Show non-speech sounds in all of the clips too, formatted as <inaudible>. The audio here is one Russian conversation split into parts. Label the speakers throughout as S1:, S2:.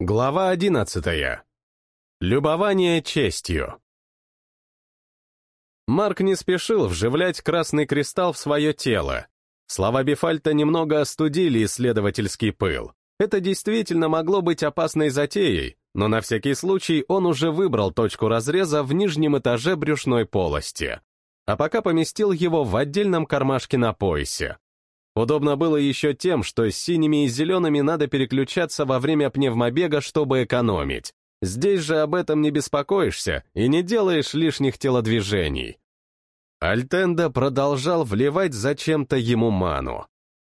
S1: Глава одиннадцатая. Любование честью. Марк не спешил вживлять красный кристалл в свое тело. Слова Бифальта немного остудили исследовательский пыл. Это действительно могло быть опасной затеей, но на всякий случай он уже выбрал точку разреза в нижнем этаже брюшной полости, а пока поместил его в отдельном кармашке на поясе. Удобно было еще тем, что с синими и зелеными надо переключаться во время пневмобега, чтобы экономить. Здесь же об этом не беспокоишься и не делаешь лишних телодвижений. Альтенда продолжал вливать зачем-то ему ману.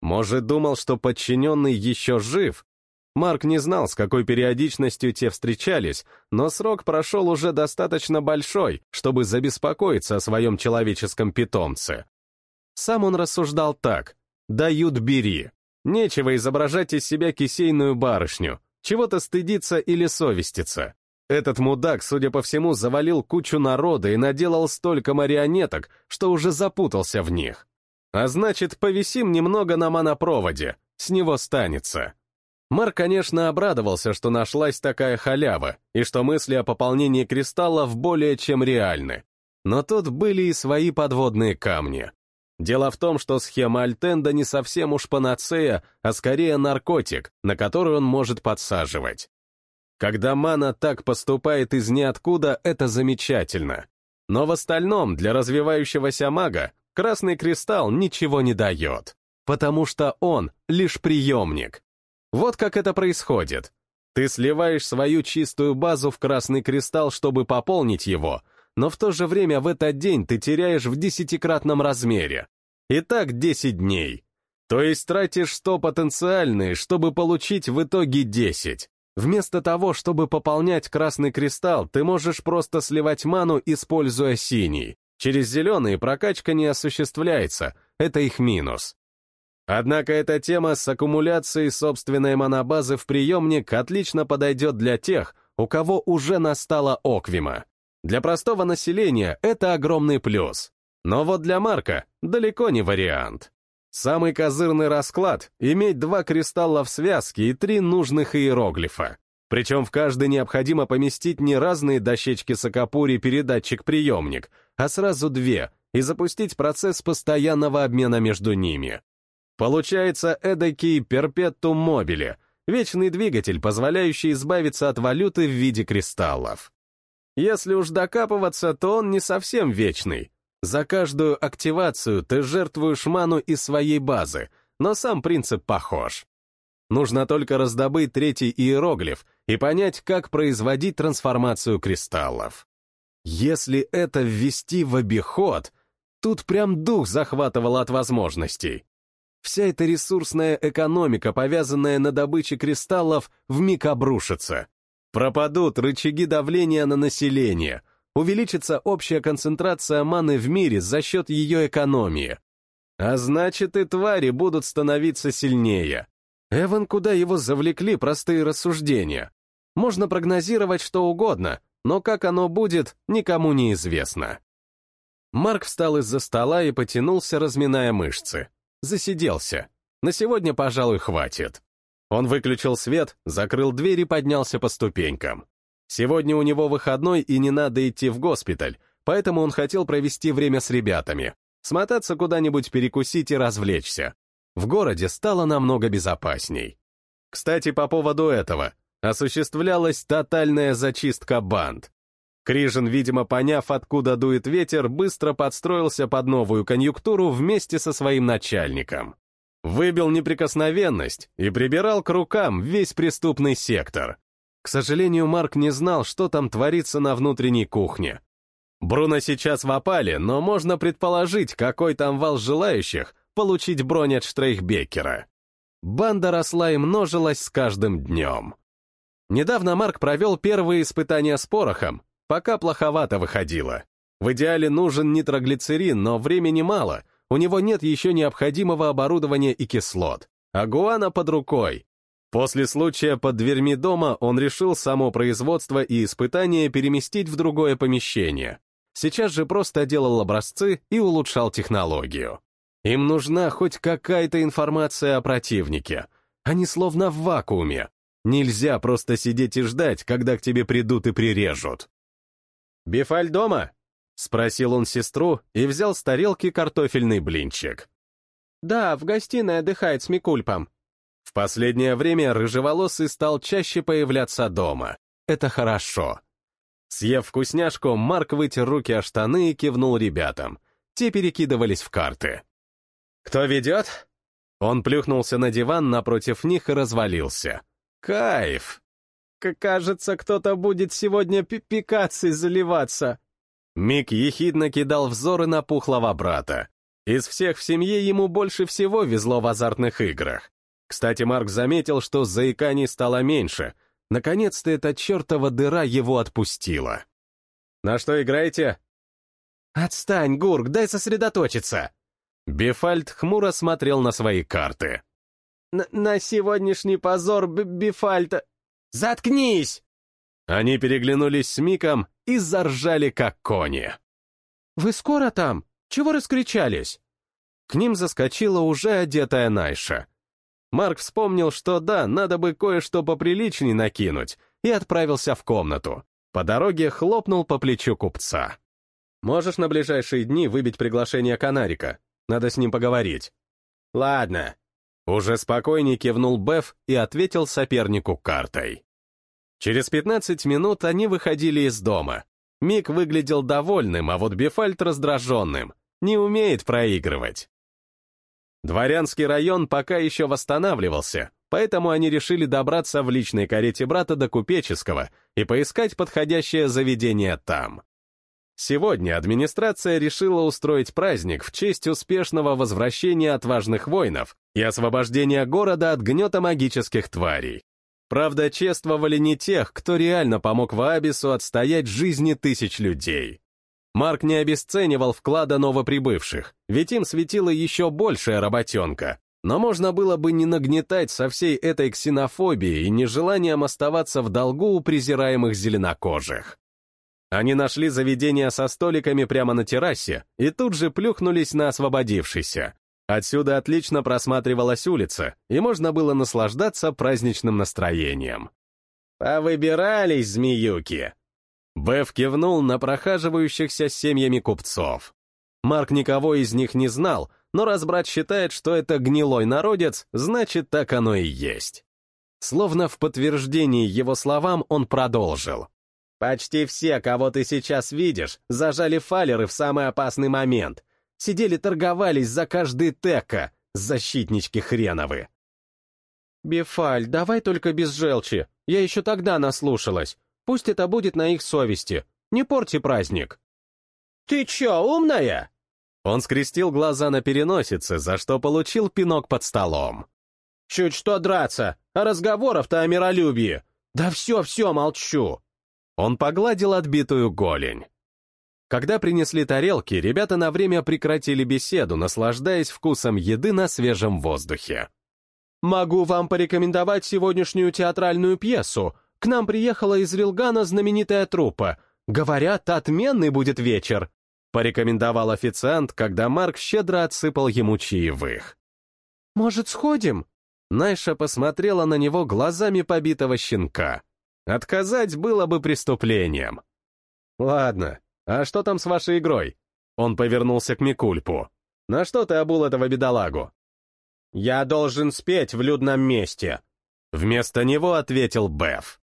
S1: Может, думал, что подчиненный еще жив? Марк не знал, с какой периодичностью те встречались, но срок прошел уже достаточно большой, чтобы забеспокоиться о своем человеческом питомце. Сам он рассуждал так — Дают бери. Нечего изображать из себя кисейную барышню, чего-то стыдиться или совеститься. Этот мудак, судя по всему, завалил кучу народа и наделал столько марионеток, что уже запутался в них. А значит, повисим немного на монопроводе, с него станется. Марк, конечно, обрадовался, что нашлась такая халява, и что мысли о пополнении кристаллов более чем реальны. Но тут были и свои подводные камни. Дело в том, что схема Альтенда не совсем уж панацея, а скорее наркотик, на который он может подсаживать. Когда мана так поступает из ниоткуда, это замечательно. Но в остальном для развивающегося мага красный кристалл ничего не дает, потому что он лишь приемник. Вот как это происходит. Ты сливаешь свою чистую базу в красный кристалл, чтобы пополнить его, но в то же время в этот день ты теряешь в десятикратном размере. И так 10 дней. То есть тратишь 100 потенциальные, чтобы получить в итоге 10. Вместо того, чтобы пополнять красный кристалл, ты можешь просто сливать ману, используя синий. Через зеленые прокачка не осуществляется, это их минус. Однако эта тема с аккумуляцией собственной монобазы в приемник отлично подойдет для тех, у кого уже настала оквима. Для простого населения это огромный плюс. Но вот для Марка далеко не вариант. Самый козырный расклад — иметь два кристалла в связке и три нужных иероглифа. Причем в каждый необходимо поместить не разные дощечки Сакапури передатчик-приемник, а сразу две, и запустить процесс постоянного обмена между ними. Получается эдакий перпетум мобили, вечный двигатель, позволяющий избавиться от валюты в виде кристаллов. Если уж докапываться, то он не совсем вечный. За каждую активацию ты жертвуешь ману из своей базы, но сам принцип похож. Нужно только раздобыть третий иероглиф и понять, как производить трансформацию кристаллов. Если это ввести в обиход, тут прям дух захватывал от возможностей. Вся эта ресурсная экономика, повязанная на добыче кристаллов, вмиг обрушится. Пропадут рычаги давления на население, увеличится общая концентрация маны в мире за счет ее экономии. А значит, и твари будут становиться сильнее. Эван, куда его завлекли простые рассуждения? Можно прогнозировать что угодно, но как оно будет, никому не известно. Марк встал из-за стола и потянулся, разминая мышцы. Засиделся. На сегодня, пожалуй, хватит. Он выключил свет, закрыл дверь и поднялся по ступенькам. Сегодня у него выходной и не надо идти в госпиталь, поэтому он хотел провести время с ребятами, смотаться куда-нибудь перекусить и развлечься. В городе стало намного безопасней. Кстати, по поводу этого, осуществлялась тотальная зачистка банд. Крижин, видимо, поняв, откуда дует ветер, быстро подстроился под новую конъюнктуру вместе со своим начальником. Выбил неприкосновенность и прибирал к рукам весь преступный сектор. К сожалению, Марк не знал, что там творится на внутренней кухне. Бруно сейчас в опале, но можно предположить, какой там вал желающих получить бронь от Штрейхбекера. Банда росла и множилась с каждым днем. Недавно Марк провел первые испытания с порохом, пока плоховато выходило. В идеале нужен нитроглицерин, но времени мало, у него нет еще необходимого оборудования и кислот. А гуана под рукой. После случая под дверьми дома он решил само производство и испытания переместить в другое помещение. Сейчас же просто делал образцы и улучшал технологию. Им нужна хоть какая-то информация о противнике. Они словно в вакууме. Нельзя просто сидеть и ждать, когда к тебе придут и прирежут. «Бифаль дома?» — спросил он сестру и взял с тарелки картофельный блинчик.
S2: «Да, в гостиной отдыхает с Микульпом».
S1: В последнее время рыжеволосый стал чаще появляться дома. Это хорошо. Съев вкусняшку, Марк вытер руки о штаны и кивнул ребятам. Те перекидывались в карты. «Кто ведет?» Он плюхнулся на диван напротив них и развалился. «Кайф!»
S2: «Кажется, кто-то будет сегодня пикацией заливаться».
S1: Мик ехидно кидал взоры на пухлого брата. Из всех в семье ему больше всего везло в азартных играх. Кстати, Марк заметил, что заиканий стало меньше. Наконец-то эта чертова дыра его отпустила. «На что играете?»
S2: «Отстань, Гурк, дай сосредоточиться!»
S1: Бефальд хмуро смотрел на свои карты.
S2: «На, на сегодняшний позор Бефальта...» «Заткнись!»
S1: Они переглянулись с Миком и заржали, как кони.
S2: «Вы скоро там? Чего раскричались?»
S1: К ним заскочила уже одетая Найша. Марк вспомнил, что да, надо бы кое-что поприличней накинуть, и отправился в комнату. По дороге хлопнул по плечу купца. «Можешь на ближайшие дни выбить приглашение Канарика? Надо с ним поговорить».
S2: «Ладно»,
S1: уже спокойней кивнул Беф и ответил сопернику картой. Через 15 минут они выходили из дома. Мик выглядел довольным, а вот Бефальт раздраженным. Не умеет проигрывать. Дворянский район пока еще восстанавливался, поэтому они решили добраться в личной карете брата до Купеческого и поискать подходящее заведение там. Сегодня администрация решила устроить праздник в честь успешного возвращения отважных воинов и освобождения города от гнета магических тварей. Правда, чествовали не тех, кто реально помог Ваабису отстоять жизни тысяч людей. Марк не обесценивал вклада новоприбывших, ведь им светила еще большая работенка. Но можно было бы не нагнетать со всей этой ксенофобией и нежеланием оставаться в долгу у презираемых зеленокожих. Они нашли заведение со столиками прямо на террасе и тут же плюхнулись на освободившийся. Отсюда отлично просматривалась улица, и можно было наслаждаться праздничным настроением.
S2: «Повыбирались, змеюки!»
S1: Беф кивнул на прохаживающихся семьями купцов. Марк никого из них не знал, но раз брат считает, что это гнилой народец, значит, так оно и есть. Словно в подтверждении его словам он продолжил.
S2: Почти все, кого ты сейчас видишь, зажали фалеры в самый опасный момент. Сидели торговались за каждый тека, защитнички хреновы. Бифаль, давай только без желчи. Я еще тогда наслушалась. Пусть это будет на их совести. Не порти праздник. Ты че, умная?
S1: Он скрестил глаза на переносице, за что получил пинок под столом.
S2: Чуть что драться, а разговоров-то о миролюбии. Да все-все, молчу.
S1: Он погладил отбитую голень. Когда принесли тарелки, ребята на время прекратили беседу, наслаждаясь вкусом еды на свежем воздухе.
S2: «Могу вам порекомендовать сегодняшнюю театральную пьесу. К нам приехала из Вилгана знаменитая труппа. Говорят, отменный будет вечер», — порекомендовал официант, когда Марк щедро отсыпал ему чаевых. «Может, сходим?»
S1: Найша посмотрела на него глазами побитого щенка. Отказать было бы преступлением. Ладно, а что там с вашей игрой? Он повернулся к Микульпу. На что ты обул этого бедолагу?
S2: Я должен спеть в людном месте.
S1: Вместо него ответил Беф.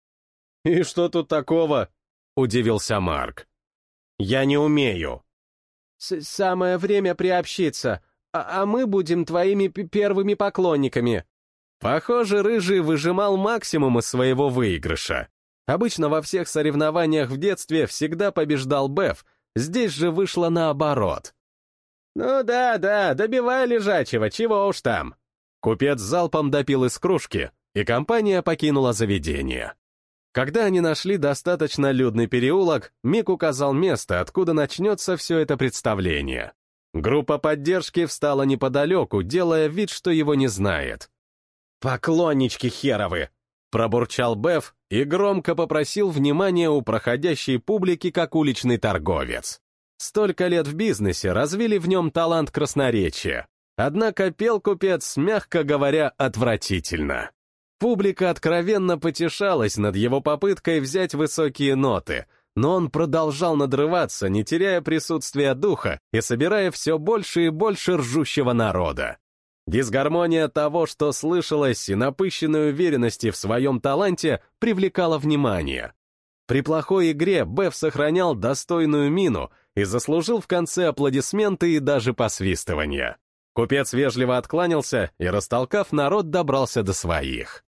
S2: И что тут такого?
S1: Удивился Марк.
S2: Я не умею. С Самое время приобщиться, а, а мы будем твоими первыми поклонниками.
S1: Похоже, Рыжий выжимал максимум из своего выигрыша. Обычно во всех соревнованиях в детстве всегда побеждал Беф, здесь же вышло наоборот.
S2: «Ну да-да, добивай лежачего, чего уж там».
S1: Купец залпом допил из кружки, и компания покинула заведение. Когда они нашли достаточно людный переулок, Мик указал место, откуда начнется все это представление. Группа поддержки встала неподалеку, делая вид, что его не знает.
S2: «Поклоннички херовы!»
S1: — пробурчал Беф и громко попросил внимания у проходящей публики как уличный торговец. Столько лет в бизнесе развили в нем талант красноречия. Однако пел купец, мягко говоря, отвратительно. Публика откровенно потешалась над его попыткой взять высокие ноты, но он продолжал надрываться, не теряя присутствия духа и собирая все больше и больше ржущего народа. Дисгармония того, что слышалось, и напыщенной уверенности в своем таланте привлекала внимание. При плохой игре Беф сохранял достойную мину и заслужил в конце аплодисменты и даже посвистывания. Купец вежливо откланялся и, растолкав народ, добрался до своих.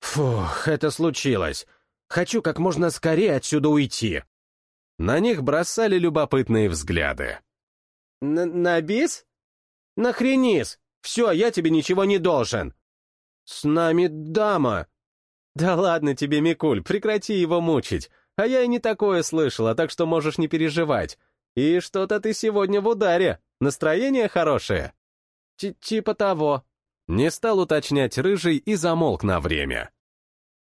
S2: Фух, это случилось. Хочу как можно скорее отсюда уйти.
S1: На них бросали любопытные взгляды.
S2: На бис? Нахренись! Все, я тебе ничего не должен. С нами дама.
S1: Да ладно тебе, Микуль, прекрати его мучить. А я и не такое слышала, так что можешь не переживать. И что-то ты сегодня в ударе. Настроение хорошее?
S2: Т Типа того.
S1: Не стал уточнять рыжий и замолк на время.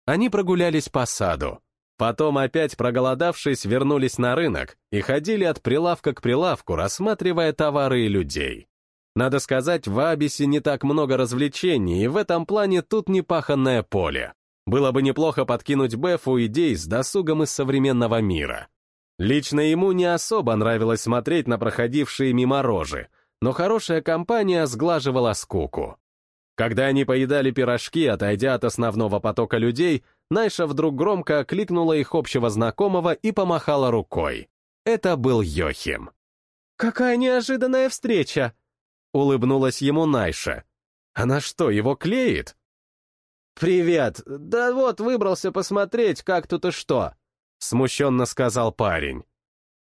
S1: Они прогулялись по саду. Потом, опять проголодавшись, вернулись на рынок и ходили от прилавка к прилавку, рассматривая товары и людей. Надо сказать, в Абисе не так много развлечений, и в этом плане тут непаханное поле. Было бы неплохо подкинуть Бефу идей с досугом из современного мира. Лично ему не особо нравилось смотреть на проходившие мимо рожи, но хорошая компания сглаживала скуку. Когда они поедали пирожки, отойдя от основного потока людей, Найша вдруг громко окликнула их общего знакомого и помахала рукой. Это был Йохим.
S2: «Какая неожиданная встреча!»
S1: — улыбнулась ему Найша. «Она что, его клеит?»
S2: «Привет! Да вот, выбрался посмотреть, как тут и что!»
S1: — смущенно сказал парень.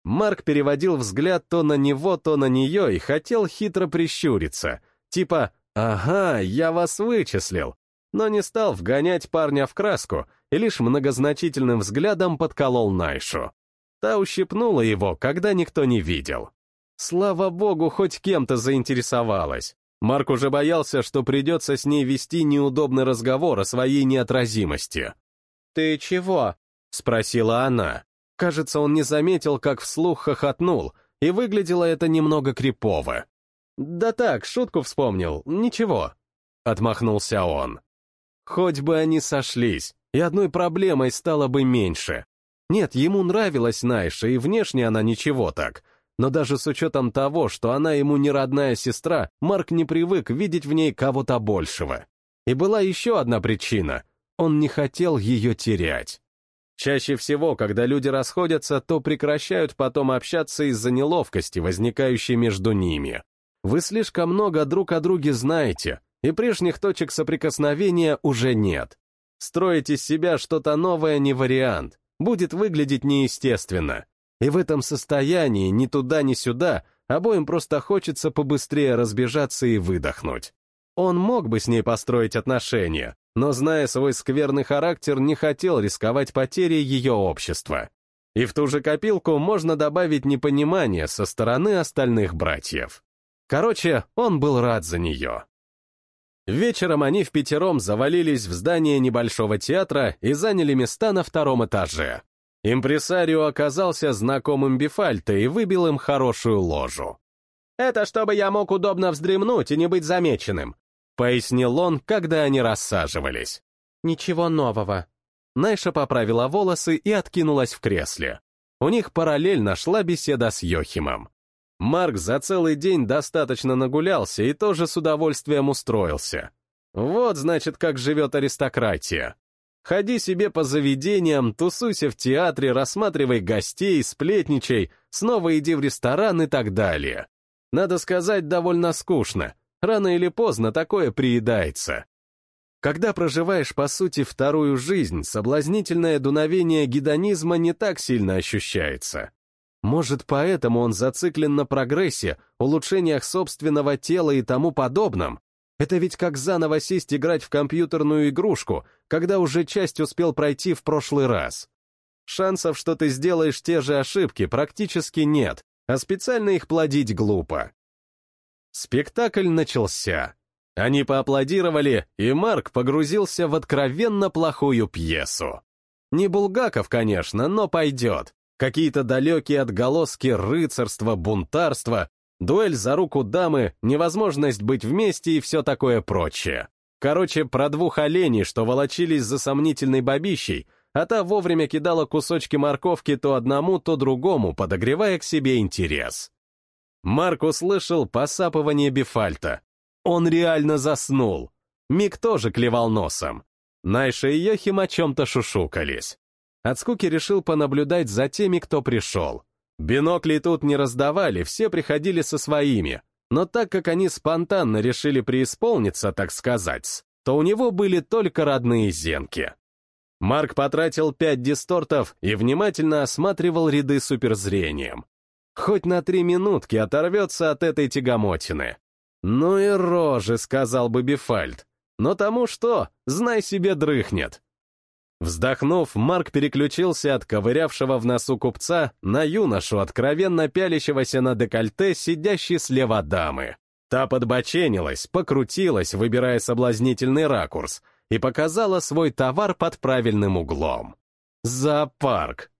S1: Марк переводил взгляд то на него, то на нее и хотел хитро прищуриться, типа «Ага, я вас вычислил», но не стал вгонять парня в краску и лишь многозначительным взглядом подколол Найшу. Та ущипнула его, когда никто не видел. Слава богу, хоть кем-то заинтересовалась. Марк уже боялся, что придется с ней вести неудобный разговор о своей неотразимости.
S2: «Ты чего?»
S1: — спросила она. Кажется, он не заметил, как вслух хохотнул, и выглядело это немного крипово. «Да так, шутку вспомнил, ничего», — отмахнулся он. Хоть бы они сошлись, и одной проблемой стало бы меньше. Нет, ему нравилась Найша, и внешне она ничего так, но даже с учетом того, что она ему не родная сестра, Марк не привык видеть в ней кого-то большего. И была еще одна причина — он не хотел ее терять. Чаще всего, когда люди расходятся, то прекращают потом общаться из-за неловкости, возникающей между ними. Вы слишком много друг о друге знаете, и прежних точек соприкосновения уже нет. Строить из себя что-то новое не вариант, будет выглядеть неестественно. И в этом состоянии ни туда, ни сюда обоим просто хочется побыстрее разбежаться и выдохнуть. Он мог бы с ней построить отношения, но, зная свой скверный характер, не хотел рисковать потерей ее общества. И в ту же копилку можно добавить непонимание со стороны остальных братьев. Короче, он был рад за нее. Вечером они в пятером завалились в здание небольшого театра и заняли места на втором этаже. Импресарио оказался знакомым Бифальто и выбил им хорошую ложу.
S2: «Это чтобы я мог удобно вздремнуть и не быть замеченным»,
S1: пояснил он, когда они рассаживались.
S2: «Ничего нового».
S1: Найша поправила волосы и откинулась в кресле. У них параллельно шла беседа с Йохимом. Марк за целый день достаточно нагулялся и тоже с удовольствием устроился. Вот, значит, как живет аристократия. Ходи себе по заведениям, тусуйся в театре, рассматривай гостей, сплетничай, снова иди в ресторан и так далее. Надо сказать, довольно скучно. Рано или поздно такое приедается. Когда проживаешь, по сути, вторую жизнь, соблазнительное дуновение гедонизма не так сильно ощущается. Может, поэтому он зациклен на прогрессе, улучшениях собственного тела и тому подобном? Это ведь как заново сесть играть в компьютерную игрушку, когда уже часть успел пройти в прошлый раз. Шансов, что ты сделаешь те же ошибки, практически нет, а специально их плодить глупо. Спектакль начался. Они поаплодировали, и Марк погрузился в откровенно плохую пьесу. Не Булгаков, конечно, но пойдет. Какие-то далекие отголоски рыцарства, бунтарства, дуэль за руку дамы, невозможность быть вместе и все такое прочее. Короче, про двух оленей, что волочились за сомнительной бабищей, а та вовремя кидала кусочки морковки то одному, то другому, подогревая к себе интерес. Марк услышал посапывание Бифальта. Он реально заснул. Мик тоже клевал носом. Найша и Йохим о чем-то шушукались. От скуки решил понаблюдать за теми, кто пришел. Бинокли тут не раздавали, все приходили со своими, но так как они спонтанно решили преисполниться, так сказать, то у него были только родные зенки. Марк потратил пять дистортов и внимательно осматривал ряды суперзрением. Хоть на три минутки оторвется от этой тягомотины. «Ну и рожи», — сказал бы Бифальд. «Но тому что, знай себе, дрыхнет. Вздохнув, Марк переключился от ковырявшего в носу купца на юношу, откровенно пялящегося на декольте, сидящей слева дамы. Та подбоченилась, покрутилась, выбирая соблазнительный ракурс, и показала свой товар под правильным углом. Зоопарк.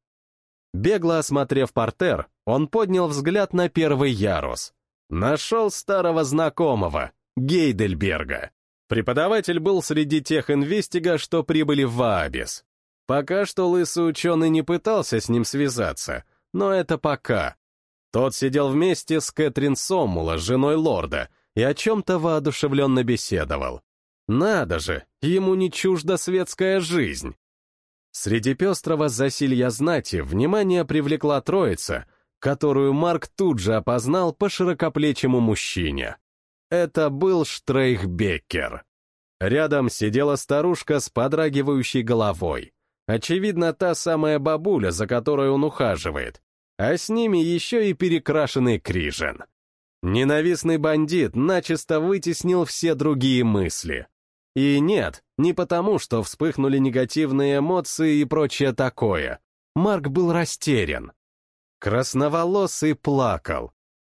S1: Бегло осмотрев портер, он поднял взгляд на первый ярус. Нашел старого знакомого, Гейдельберга. Преподаватель был среди тех инвестига, что прибыли в Ваабис. Пока что лысый ученый не пытался с ним связаться, но это пока. Тот сидел вместе с Кэтрин Соммула, женой лорда, и о чем-то воодушевленно беседовал. Надо же, ему не чужда светская жизнь. Среди пестрого засилья знати внимание привлекла троица, которую Марк тут же опознал по широкоплечему мужчине. Это был Штрейхбеккер. Рядом сидела старушка с подрагивающей головой. Очевидно, та самая бабуля, за которой он ухаживает. А с ними еще и перекрашенный Крижен. Ненавистный бандит начисто вытеснил все другие мысли. И нет, не потому, что вспыхнули негативные эмоции и прочее такое. Марк был растерян. Красноволосый плакал.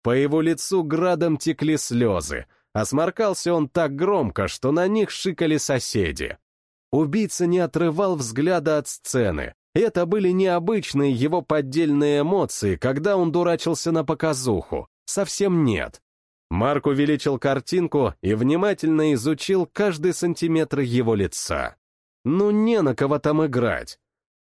S1: По его лицу градом текли слезы, а сморкался он так громко, что на них шикали соседи. Убийца не отрывал взгляда от сцены. Это были необычные его поддельные эмоции, когда он дурачился на показуху. Совсем нет. Марк увеличил картинку и внимательно изучил каждый сантиметр его лица. Ну, не на кого там играть.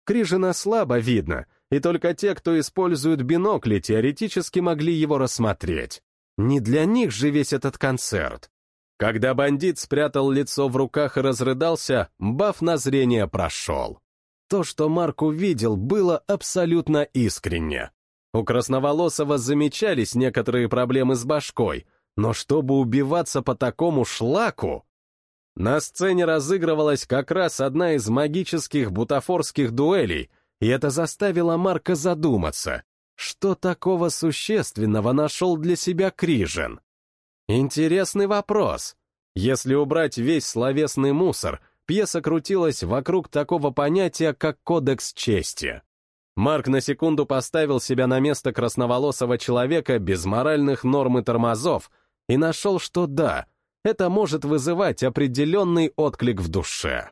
S1: Крижина слабо видно, и только те, кто использует бинокли, теоретически могли его рассмотреть. Не для них же весь этот концерт. Когда бандит спрятал лицо в руках и разрыдался, баф на зрение прошел. То, что Марк увидел, было абсолютно искренне. У Красноволосого замечались некоторые проблемы с башкой, но чтобы убиваться по такому шлаку... На сцене разыгрывалась как раз одна из магических бутафорских дуэлей — и это заставило Марка задуматься, что такого существенного нашел для себя Крижен. Интересный вопрос. Если убрать весь словесный мусор, пьеса крутилась вокруг такого понятия, как кодекс чести. Марк на секунду поставил себя на место красноволосого человека без моральных норм и тормозов и нашел, что да, это может вызывать определенный отклик в душе.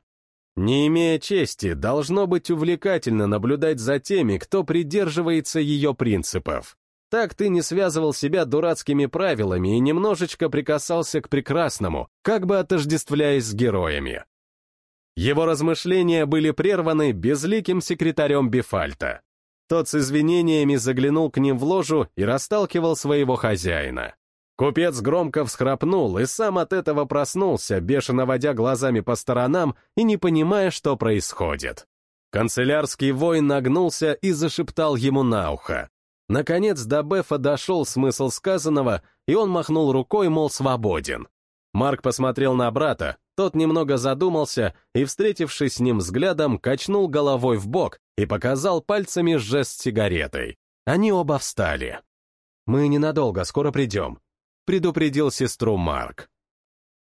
S1: Не имея чести, должно быть увлекательно наблюдать за теми, кто придерживается ее принципов. Так ты не связывал себя дурацкими правилами и немножечко прикасался к прекрасному, как бы отождествляясь с героями. Его размышления были прерваны безликим секретарем Бифальта. Тот с извинениями заглянул к ним в ложу и расталкивал своего хозяина. Купец громко всхрапнул и сам от этого проснулся, бешено водя глазами по сторонам и не понимая, что происходит. Канцелярский воин нагнулся и зашептал ему на ухо. Наконец до Бефа дошел смысл сказанного, и он махнул рукой, мол, свободен. Марк посмотрел на брата, тот немного задумался и, встретившись с ним взглядом, качнул головой в бок и показал пальцами жест сигаретой. Они оба встали. «Мы ненадолго, скоро придем», предупредил сестру Марк.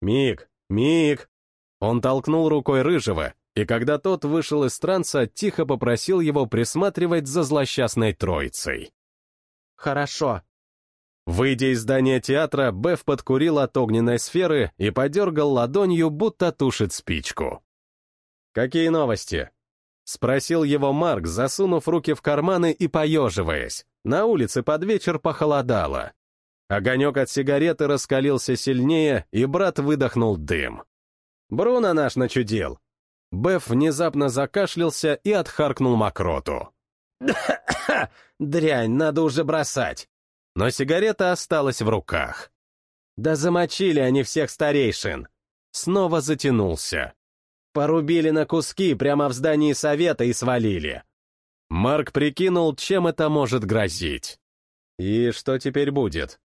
S1: «Мик, Мик!» Он толкнул рукой Рыжего, и когда тот вышел из транса, тихо попросил его присматривать за злосчастной троицей.
S3: «Хорошо».
S1: Выйдя из здания театра, Беф подкурил от огненной сферы и подергал ладонью, будто тушит спичку. «Какие новости?» — спросил его Марк, засунув руки в карманы и поеживаясь. На улице под вечер похолодало. Огонек от сигареты раскалился сильнее, и брат выдохнул дым.
S2: Бруно наш начудил. Беф внезапно закашлялся и отхаркнул мокроту. <coughs> Дрянь, надо уже бросать. Но сигарета осталась в руках. Да замочили они всех старейшин. Снова затянулся. Порубили на куски прямо в здании совета и свалили. Марк прикинул, чем это может грозить. И что теперь будет?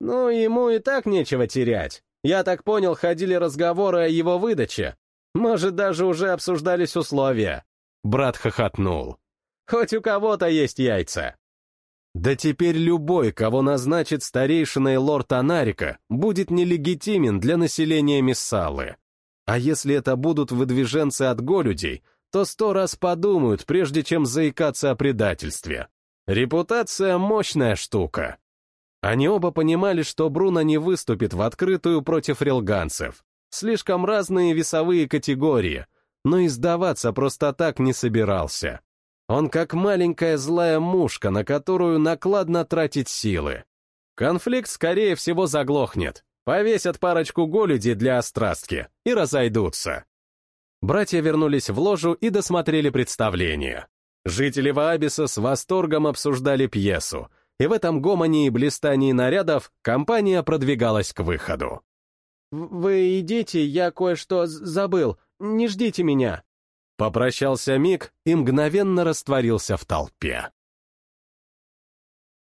S2: Ну, ему и так нечего терять. Я так понял, ходили разговоры о его выдаче. Может, даже уже обсуждались условия. Брат хохотнул. Хоть у кого-то есть яйца. Да теперь любой, кого назначит старейшиной лорд Анарика, будет нелегитимен для населения Миссалы. А если это будут выдвиженцы от голюдей, то сто раз подумают, прежде чем заикаться о предательстве. Репутация — мощная штука. Они оба понимали, что Бруно не выступит в открытую против релганцев. Слишком разные весовые категории, но и сдаваться просто так не собирался. Он как маленькая злая мушка, на которую накладно тратить силы. Конфликт, скорее всего, заглохнет. Повесят парочку голюдей для острастки и разойдутся. Братья вернулись в ложу и досмотрели представление. Жители Ваабиса с восторгом обсуждали пьесу, и в этом гомоне и блистании нарядов компания продвигалась к выходу.
S3: «Вы идите, я кое-что забыл, не ждите меня».
S2: Попрощался Мик и мгновенно растворился в толпе.